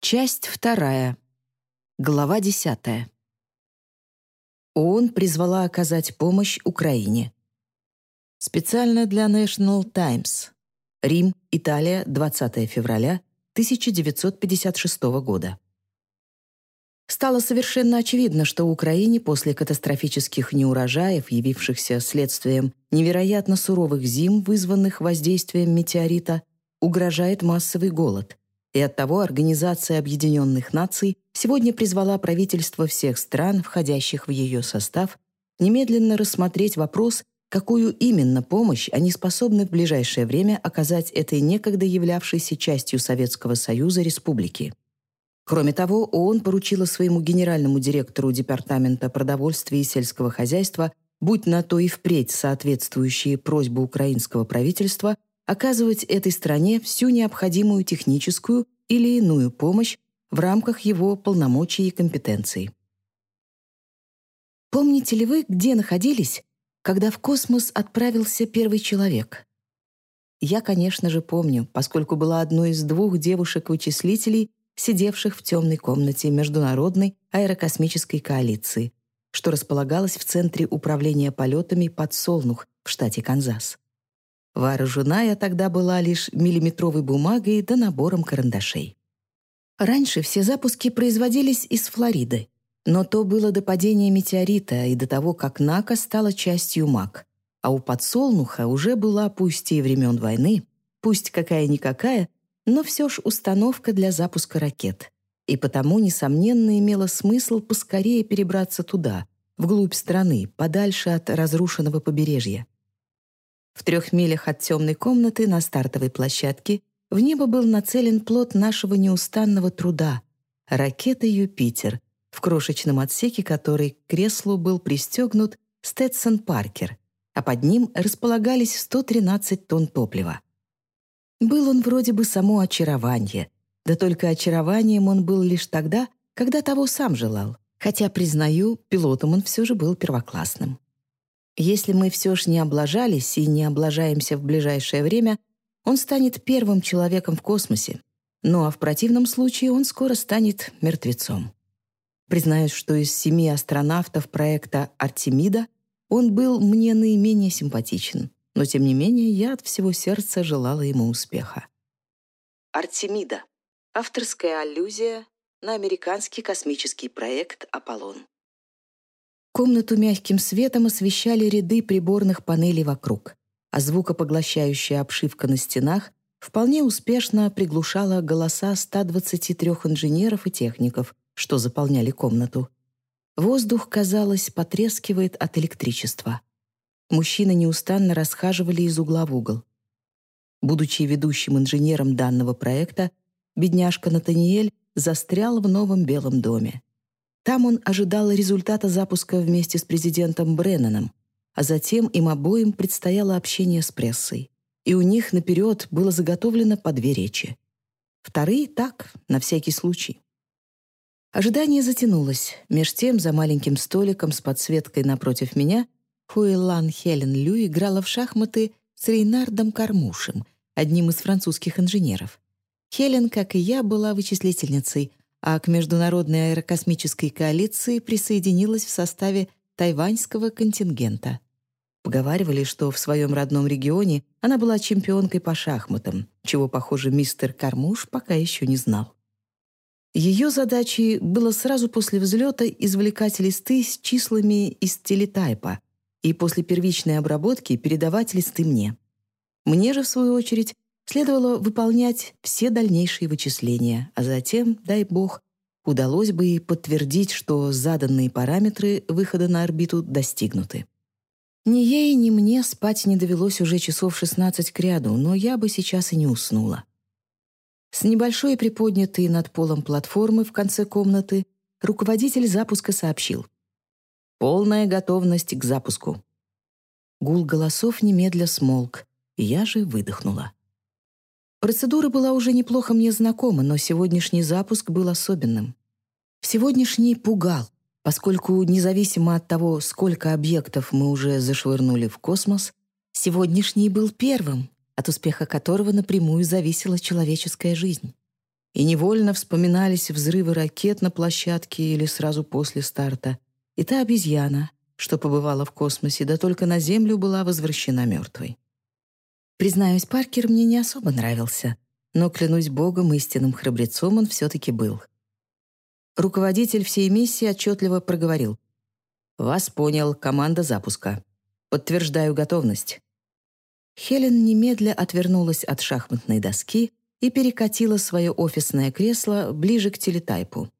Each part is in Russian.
Часть вторая. Глава десятая. ООН призвала оказать помощь Украине. Специально для National Times. Рим, Италия, 20 февраля 1956 года. Стало совершенно очевидно, что Украине после катастрофических неурожаев, явившихся следствием невероятно суровых зим, вызванных воздействием метеорита, угрожает массовый голод – и оттого Организация Объединенных Наций сегодня призвала правительства всех стран, входящих в ее состав, немедленно рассмотреть вопрос, какую именно помощь они способны в ближайшее время оказать этой некогда являвшейся частью Советского Союза республики. Кроме того, ООН поручила своему генеральному директору Департамента продовольствия и сельского хозяйства, будь на то и впредь соответствующие просьбы украинского правительства, оказывать этой стране всю необходимую техническую или иную помощь в рамках его полномочий и компетенций. Помните ли вы, где находились, когда в космос отправился первый человек? Я, конечно же, помню, поскольку была одной из двух девушек-вычислителей, сидевших в темной комнате Международной аэрокосмической коалиции, что располагалась в Центре управления полетами под Солнух в штате Канзас. Вооружена я тогда была лишь миллиметровой бумагой да набором карандашей. Раньше все запуски производились из Флориды, но то было до падения метеорита и до того, как Нака стала частью МАК. А у подсолнуха уже была, пусть и времен войны, пусть какая-никакая, но все ж установка для запуска ракет. И потому, несомненно, имело смысл поскорее перебраться туда, вглубь страны, подальше от разрушенного побережья. В трех милях от темной комнаты на стартовой площадке в небо был нацелен плод нашего неустанного труда — ракета «Юпитер», в крошечном отсеке которой к креслу был пристегнут Сtetson Паркер, а под ним располагались 113 тонн топлива. Был он вроде бы само очарование, да только очарованием он был лишь тогда, когда того сам желал, хотя, признаю, пилотом он все же был первоклассным. Если мы все ж не облажались и не облажаемся в ближайшее время, он станет первым человеком в космосе. Ну а в противном случае он скоро станет мертвецом. Признаюсь, что из семи астронавтов проекта «Артемида» он был мне наименее симпатичен, но тем не менее я от всего сердца желала ему успеха. Артемида — авторская аллюзия на американский космический проект «Аполлон». Комнату мягким светом освещали ряды приборных панелей вокруг, а звукопоглощающая обшивка на стенах вполне успешно приглушала голоса 123 инженеров и техников, что заполняли комнату. Воздух, казалось, потрескивает от электричества. Мужчины неустанно расхаживали из угла в угол. Будучи ведущим инженером данного проекта, бедняжка Натаниэль застрял в новом белом доме. Там он ожидал результата запуска вместе с президентом Бреннаном, а затем им обоим предстояло общение с прессой. И у них наперед было заготовлено по две речи. Вторые — так, на всякий случай. Ожидание затянулось. Меж тем, за маленьким столиком с подсветкой напротив меня Хуэлан Хелен Лю играла в шахматы с Рейнардом Кармушем, одним из французских инженеров. Хелен, как и я, была вычислительницей, а к Международной аэрокосмической коалиции присоединилась в составе тайваньского контингента. Поговаривали, что в своем родном регионе она была чемпионкой по шахматам, чего, похоже, мистер Кармуш пока еще не знал. Ее задачей было сразу после взлета извлекать листы с числами из телетайпа и после первичной обработки передавать листы мне. Мне же, в свою очередь, следовало выполнять все дальнейшие вычисления, а затем, дай бог, удалось бы и подтвердить, что заданные параметры выхода на орбиту достигнуты. Ни ей, ни мне спать не довелось уже часов 16 к ряду, но я бы сейчас и не уснула. С небольшой приподнятой над полом платформы в конце комнаты руководитель запуска сообщил. «Полная готовность к запуску». Гул голосов немедля смолк, и я же выдохнула. Процедура была уже неплохо мне знакома, но сегодняшний запуск был особенным. Сегодняшний пугал, поскольку независимо от того, сколько объектов мы уже зашвырнули в космос, сегодняшний был первым, от успеха которого напрямую зависела человеческая жизнь. и невольно вспоминались взрывы ракет на площадке или сразу после старта, и та обезьяна, что побывала в космосе, да только на Землю была возвращена мертвой. Признаюсь, Паркер мне не особо нравился, но, клянусь Богом, истинным храбрецом он все-таки был. Руководитель всей миссии отчетливо проговорил. «Вас понял, команда запуска. Подтверждаю готовность». Хелен немедля отвернулась от шахматной доски и перекатила свое офисное кресло ближе к телетайпу.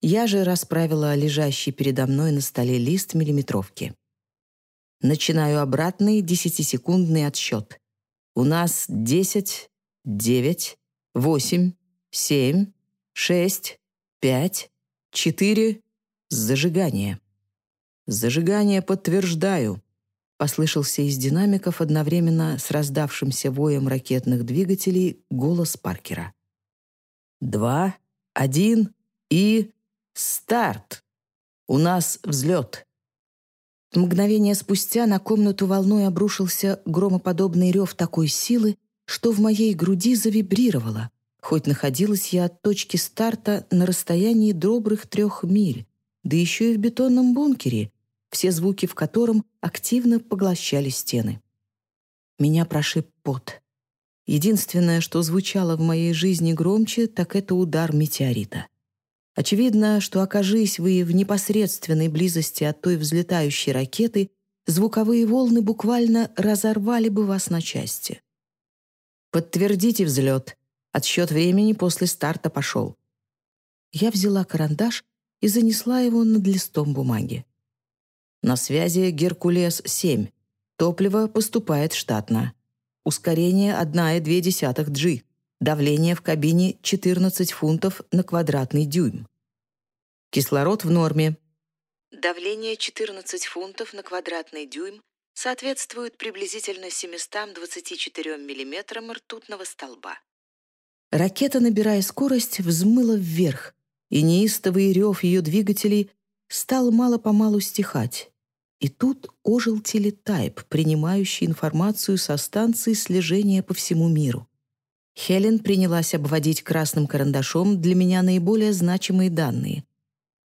Я же расправила лежащий передо мной на столе лист миллиметровки. Начинаю обратный десятисекундный отсчет. У нас десять, девять, восемь, семь, шесть, пять, четыре. Зажигание. Зажигание подтверждаю послышался из динамиков одновременно с раздавшимся воем ракетных двигателей голос Паркера. «Два, один и... старт! У нас взлет!» Мгновение спустя на комнату волной обрушился громоподобный рев такой силы, что в моей груди завибрировало, хоть находилась я от точки старта на расстоянии добрых трех миль, да еще и в бетонном бункере, все звуки в котором активно поглощали стены. Меня прошиб пот. Единственное, что звучало в моей жизни громче, так это удар метеорита. Очевидно, что окажись вы в непосредственной близости от той взлетающей ракеты, звуковые волны буквально разорвали бы вас на части. «Подтвердите взлет. Отсчет времени после старта пошел». Я взяла карандаш и занесла его над листом бумаги. На связи «Геркулес-7». Топливо поступает штатно. Ускорение 1,2 G. Давление в кабине 14 фунтов на квадратный дюйм. Кислород в норме. Давление 14 фунтов на квадратный дюйм соответствует приблизительно 724 миллиметрам ртутного столба. Ракета, набирая скорость, взмыла вверх, и неистовый рев ее двигателей стал мало-помалу стихать. И тут ожил телетайп, принимающий информацию со станции слежения по всему миру. Хелен принялась обводить красным карандашом для меня наиболее значимые данные.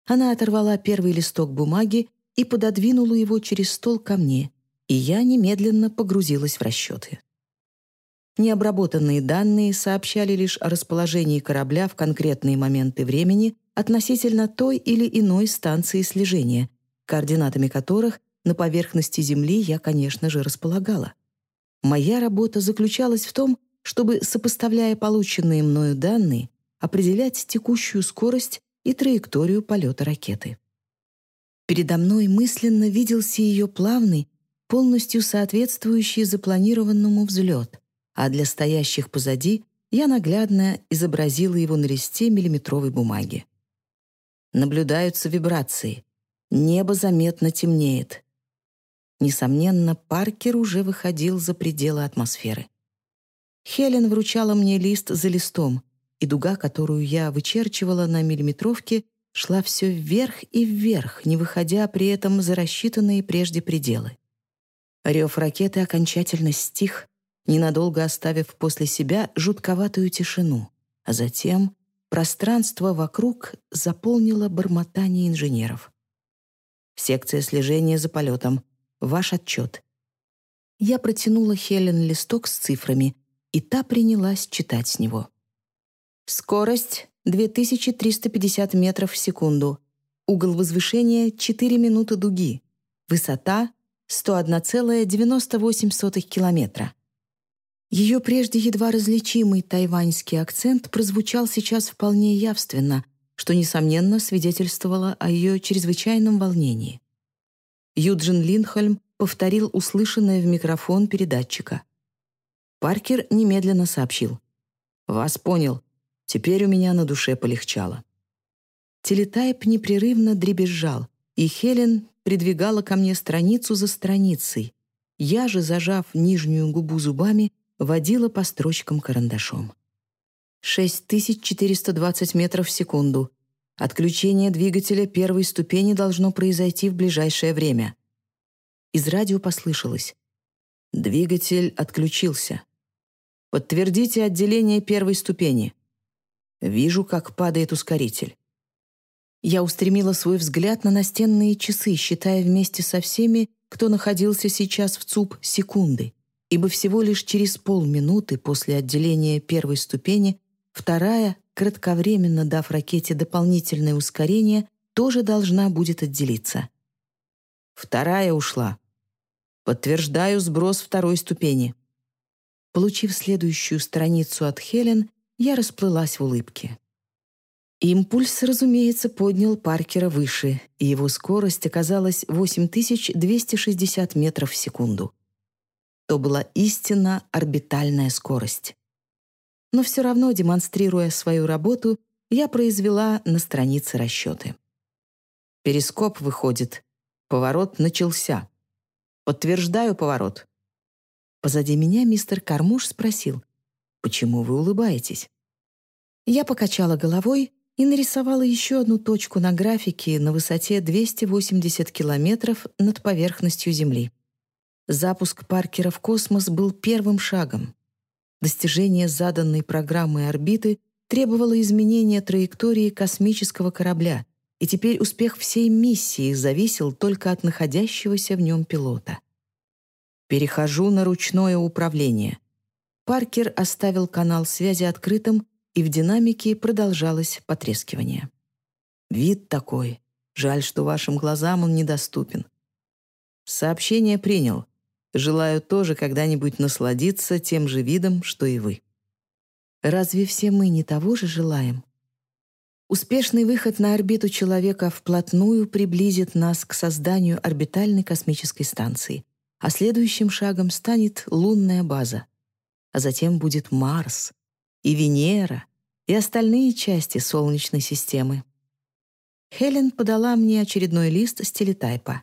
Она оторвала первый листок бумаги и пододвинула его через стол ко мне, и я немедленно погрузилась в расчеты. Необработанные данные сообщали лишь о расположении корабля в конкретные моменты времени относительно той или иной станции слежения, координатами которых на поверхности Земли я, конечно же, располагала. Моя работа заключалась в том, чтобы, сопоставляя полученные мною данные, определять текущую скорость и траекторию полета ракеты. Передо мной мысленно виделся ее плавный, полностью соответствующий запланированному взлет, а для стоящих позади я наглядно изобразила его на листе миллиметровой бумаги. Наблюдаются вибрации. Небо заметно темнеет. Несомненно, Паркер уже выходил за пределы атмосферы. Хелен вручала мне лист за листом, и дуга, которую я вычерчивала на миллиметровке, шла все вверх и вверх, не выходя при этом за рассчитанные прежде пределы. Рев ракеты окончательно стих, ненадолго оставив после себя жутковатую тишину, а затем пространство вокруг заполнило бормотание инженеров. Секция слежения за полетом — Ваш отчет». Я протянула Хелен листок с цифрами, и та принялась читать с него. Скорость 2350 метров в секунду. Угол возвышения 4 минуты дуги. Высота 101,98 километра. Ее прежде едва различимый тайваньский акцент прозвучал сейчас вполне явственно, что, несомненно, свидетельствовало о ее чрезвычайном волнении. Юджин Линхольм повторил услышанное в микрофон передатчика. Паркер немедленно сообщил. «Вас понял. Теперь у меня на душе полегчало». Телетайп непрерывно дребезжал, и Хелен придвигала ко мне страницу за страницей. Я же, зажав нижнюю губу зубами, водила по строчкам карандашом. 6420 метров в секунду. Отключение двигателя первой ступени должно произойти в ближайшее время. Из радио послышалось. Двигатель отключился. Подтвердите отделение первой ступени. Вижу, как падает ускоритель. Я устремила свой взгляд на настенные часы, считая вместе со всеми, кто находился сейчас в ЦУП, секунды, ибо всего лишь через полминуты после отделения первой ступени вторая, кратковременно дав ракете дополнительное ускорение, тоже должна будет отделиться. Вторая ушла. Подтверждаю сброс второй ступени. Получив следующую страницу от Хелен, я расплылась в улыбке. Импульс, разумеется, поднял Паркера выше, и его скорость оказалась 8260 метров в секунду. То была истинно орбитальная скорость. Но все равно, демонстрируя свою работу, я произвела на странице расчеты. Перископ выходит. Поворот начался. Подтверждаю поворот. Позади меня мистер Кармуш спросил, «Почему вы улыбаетесь?» Я покачала головой и нарисовала еще одну точку на графике на высоте 280 километров над поверхностью Земли. Запуск Паркера в космос был первым шагом. Достижение заданной программы орбиты требовало изменения траектории космического корабля, и теперь успех всей миссии зависел только от находящегося в нем пилота. Перехожу на ручное управление. Паркер оставил канал связи открытым, и в динамике продолжалось потрескивание. Вид такой. Жаль, что вашим глазам он недоступен. Сообщение принял. Желаю тоже когда-нибудь насладиться тем же видом, что и вы. Разве все мы не того же желаем? Успешный выход на орбиту человека вплотную приблизит нас к созданию орбитальной космической станции, а следующим шагом станет лунная база. А затем будет Марс и Венера и остальные части Солнечной системы. Хелен подала мне очередной лист с телетайпа.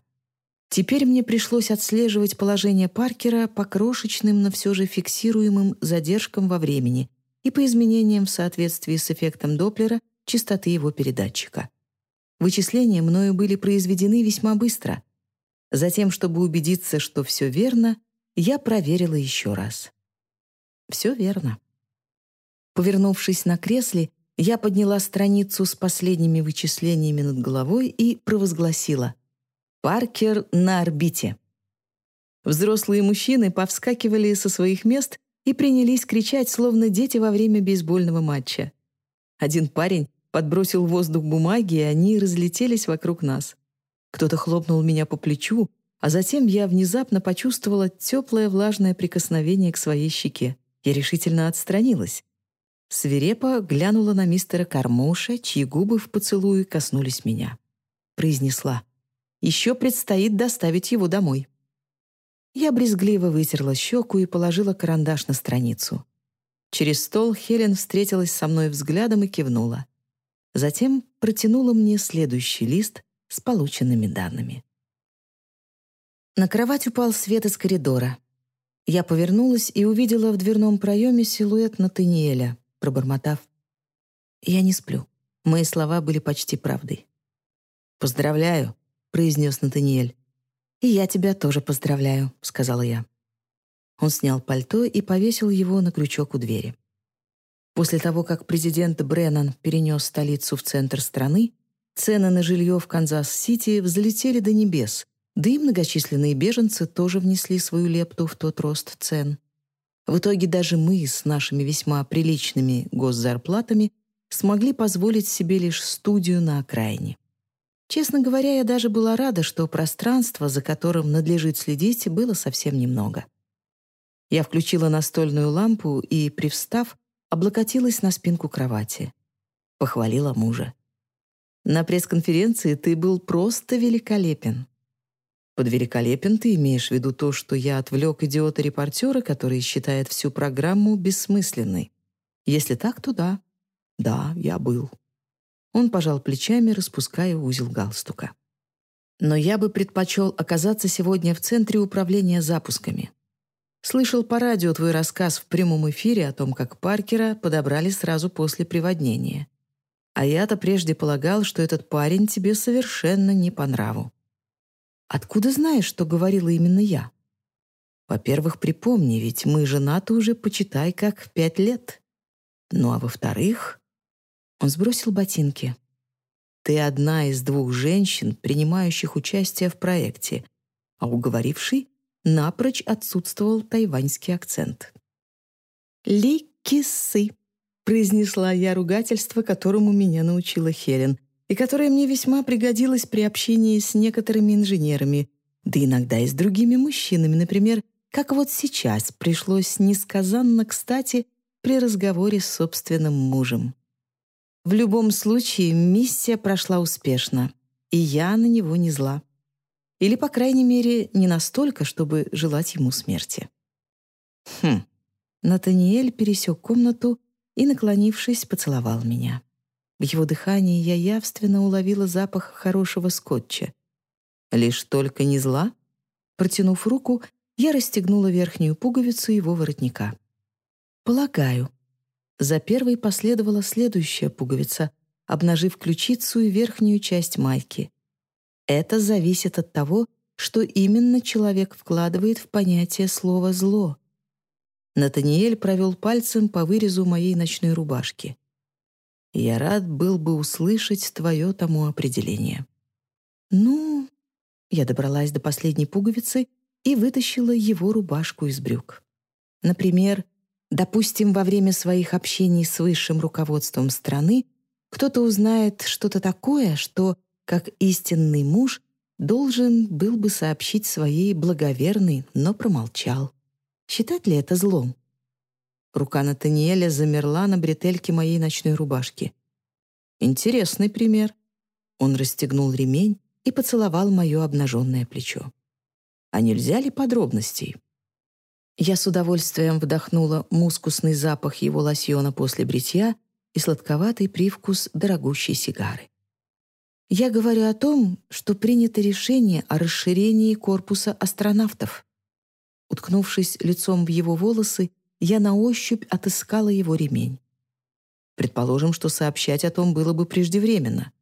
Теперь мне пришлось отслеживать положение Паркера по крошечным, но все же фиксируемым задержкам во времени и по изменениям в соответствии с эффектом Доплера частоты его передатчика. Вычисления мною были произведены весьма быстро. Затем, чтобы убедиться, что все верно, я проверила еще раз. Все верно. Повернувшись на кресле, я подняла страницу с последними вычислениями над головой и провозгласила «Паркер на орбите». Взрослые мужчины повскакивали со своих мест и принялись кричать, словно дети во время бейсбольного матча. Один парень подбросил в воздух бумаги, и они разлетелись вокруг нас. Кто-то хлопнул меня по плечу, а затем я внезапно почувствовала теплое влажное прикосновение к своей щеке. Я решительно отстранилась. Свирепо глянула на мистера Кармоша, чьи губы в поцелуе коснулись меня. Произнесла. «Еще предстоит доставить его домой». Я брезгливо вытерла щеку и положила карандаш на страницу. Через стол Хелен встретилась со мной взглядом и кивнула. Затем протянула мне следующий лист с полученными данными. На кровать упал свет из коридора. Я повернулась и увидела в дверном проеме силуэт Натаниэля, пробормотав. «Я не сплю». Мои слова были почти правдой. «Поздравляю», — произнес Натаниэль. «И я тебя тоже поздравляю», — сказала я. Он снял пальто и повесил его на крючок у двери. После того, как президент Бреннан перенес столицу в центр страны, цены на жилье в Канзас-Сити взлетели до небес, да и многочисленные беженцы тоже внесли свою лепту в тот рост цен. В итоге даже мы с нашими весьма приличными госзарплатами смогли позволить себе лишь студию на окраине. Честно говоря, я даже была рада, что пространство, за которым надлежит следить, было совсем немного. Я включила настольную лампу и, привстав, облокотилась на спинку кровати. Похвалила мужа. «На пресс-конференции ты был просто великолепен». «Под великолепен ты имеешь в виду то, что я отвлек идиота-репортера, который считает всю программу бессмысленной? Если так, то да. Да, я был». Он пожал плечами, распуская узел галстука. «Но я бы предпочел оказаться сегодня в центре управления запусками. Слышал по радио твой рассказ в прямом эфире о том, как Паркера подобрали сразу после приводнения. А я-то прежде полагал, что этот парень тебе совершенно не по нраву. Откуда знаешь, что говорила именно я? Во-первых, припомни, ведь мы женаты уже, почитай, как пять лет. Ну а во-вторых, Он сбросил ботинки. «Ты одна из двух женщин, принимающих участие в проекте, а уговоривший напрочь отсутствовал тайваньский акцент». «Ли-кисы», — произнесла я ругательство, которому меня научила Хелен, и которое мне весьма пригодилось при общении с некоторыми инженерами, да иногда и с другими мужчинами, например, как вот сейчас пришлось несказанно кстати при разговоре с собственным мужем. В любом случае, миссия прошла успешно, и я на него не зла. Или, по крайней мере, не настолько, чтобы желать ему смерти. Хм. Натаниэль пересек комнату и, наклонившись, поцеловал меня. В его дыхании я явственно уловила запах хорошего скотча. Лишь только не зла. Протянув руку, я расстегнула верхнюю пуговицу его воротника. «Полагаю». За первой последовала следующая пуговица, обнажив ключицу и верхнюю часть майки. Это зависит от того, что именно человек вкладывает в понятие слова «зло». Натаниэль провел пальцем по вырезу моей ночной рубашки. «Я рад был бы услышать твое тому определение». «Ну...» Я добралась до последней пуговицы и вытащила его рубашку из брюк. Например, допустим, во время своих общений с высшим руководством страны кто-то узнает что-то такое, что, как истинный муж, должен был бы сообщить своей благоверной, но промолчал. Считать ли это злом? Рука Натаниэля замерла на бретельке моей ночной рубашки. Интересный пример. Он расстегнул ремень и поцеловал мое обнаженное плечо. А нельзя ли подробностей? Я с удовольствием вдохнула мускусный запах его лосьона после бритья и сладковатый привкус дорогущей сигары. Я говорю о том, что принято решение о расширении корпуса астронавтов. Уткнувшись лицом в его волосы, я на ощупь отыскала его ремень. Предположим, что сообщать о том было бы преждевременно.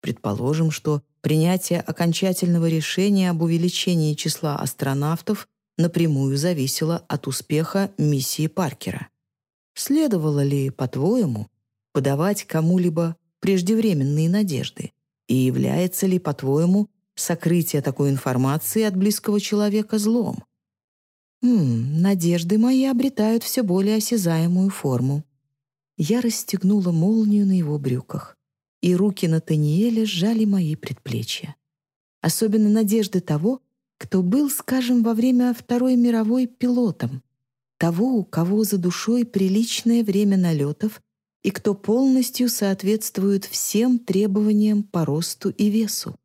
Предположим, что принятие окончательного решения об увеличении числа астронавтов напрямую зависело от успеха миссии Паркера. Следовало ли, по-твоему, подавать кому-либо преждевременные надежды? И является ли, по-твоему, сокрытие такой информации от близкого человека злом? Хм, надежды мои обретают все более осязаемую форму. Я расстегнула молнию на его брюках и руки Натаниэля сжали мои предплечья. Особенно надежды того, кто был, скажем, во время Второй мировой пилотом, того, у кого за душой приличное время налетов и кто полностью соответствует всем требованиям по росту и весу.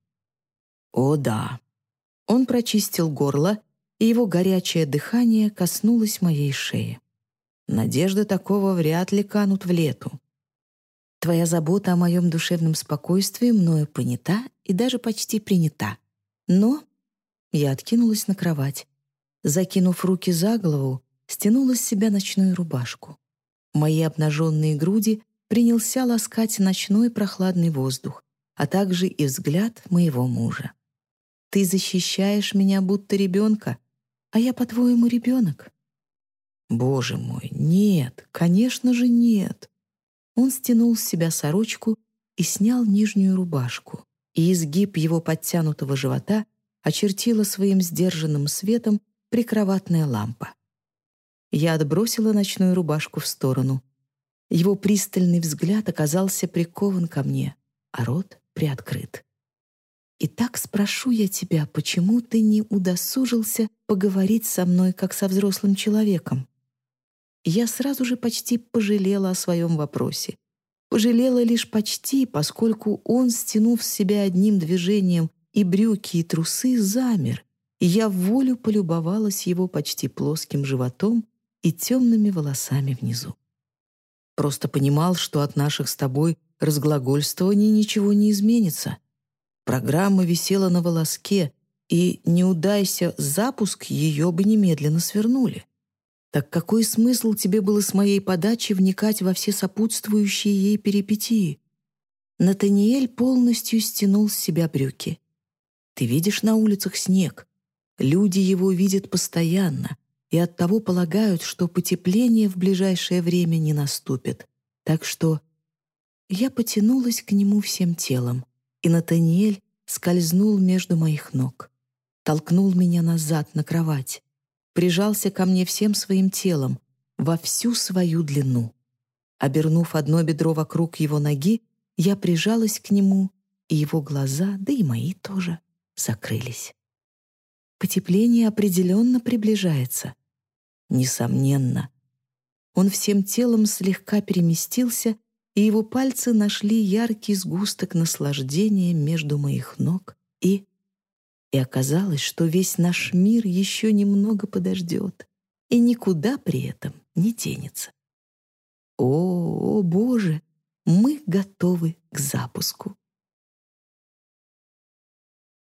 О да! Он прочистил горло, и его горячее дыхание коснулось моей шеи. Надежды такого вряд ли канут в лету. Твоя забота о моем душевном спокойствии мною понята и даже почти принята. Но я откинулась на кровать. Закинув руки за голову, стянула с себя ночную рубашку. Мои обнаженные груди принялся ласкать ночной прохладный воздух, а также и взгляд моего мужа. «Ты защищаешь меня, будто ребенка, а я, по-твоему, ребенок?» «Боже мой, нет, конечно же нет!» Он стянул с себя сорочку и снял нижнюю рубашку, и изгиб его подтянутого живота очертила своим сдержанным светом прикроватная лампа. Я отбросила ночную рубашку в сторону. Его пристальный взгляд оказался прикован ко мне, а рот приоткрыт. «Итак спрошу я тебя, почему ты не удосужился поговорить со мной, как со взрослым человеком?» я сразу же почти пожалела о своем вопросе. Пожалела лишь почти, поскольку он, стянув с себя одним движением и брюки, и трусы, замер, и я в волю полюбовалась его почти плоским животом и темными волосами внизу. Просто понимал, что от наших с тобой разглагольствований ничего не изменится. Программа висела на волоске, и, не удайся запуск, ее бы немедленно свернули. Так какой смысл тебе было с моей подачи вникать во все сопутствующие ей перипетии? Натаниэль полностью стянул с себя брюки. Ты видишь на улицах снег. Люди его видят постоянно и оттого полагают, что потепление в ближайшее время не наступит. Так что Я потянулась к нему всем телом, и Натаниэль скользнул между моих ног, толкнул меня назад на кровать, прижался ко мне всем своим телом, во всю свою длину. Обернув одно бедро вокруг его ноги, я прижалась к нему, и его глаза, да и мои тоже, закрылись. Потепление определенно приближается. Несомненно. Он всем телом слегка переместился и его пальцы нашли яркий сгусток наслаждения между моих ног и... И оказалось, что весь наш мир еще немного подождет и никуда при этом не денется. О, о, Боже, мы готовы к запуску.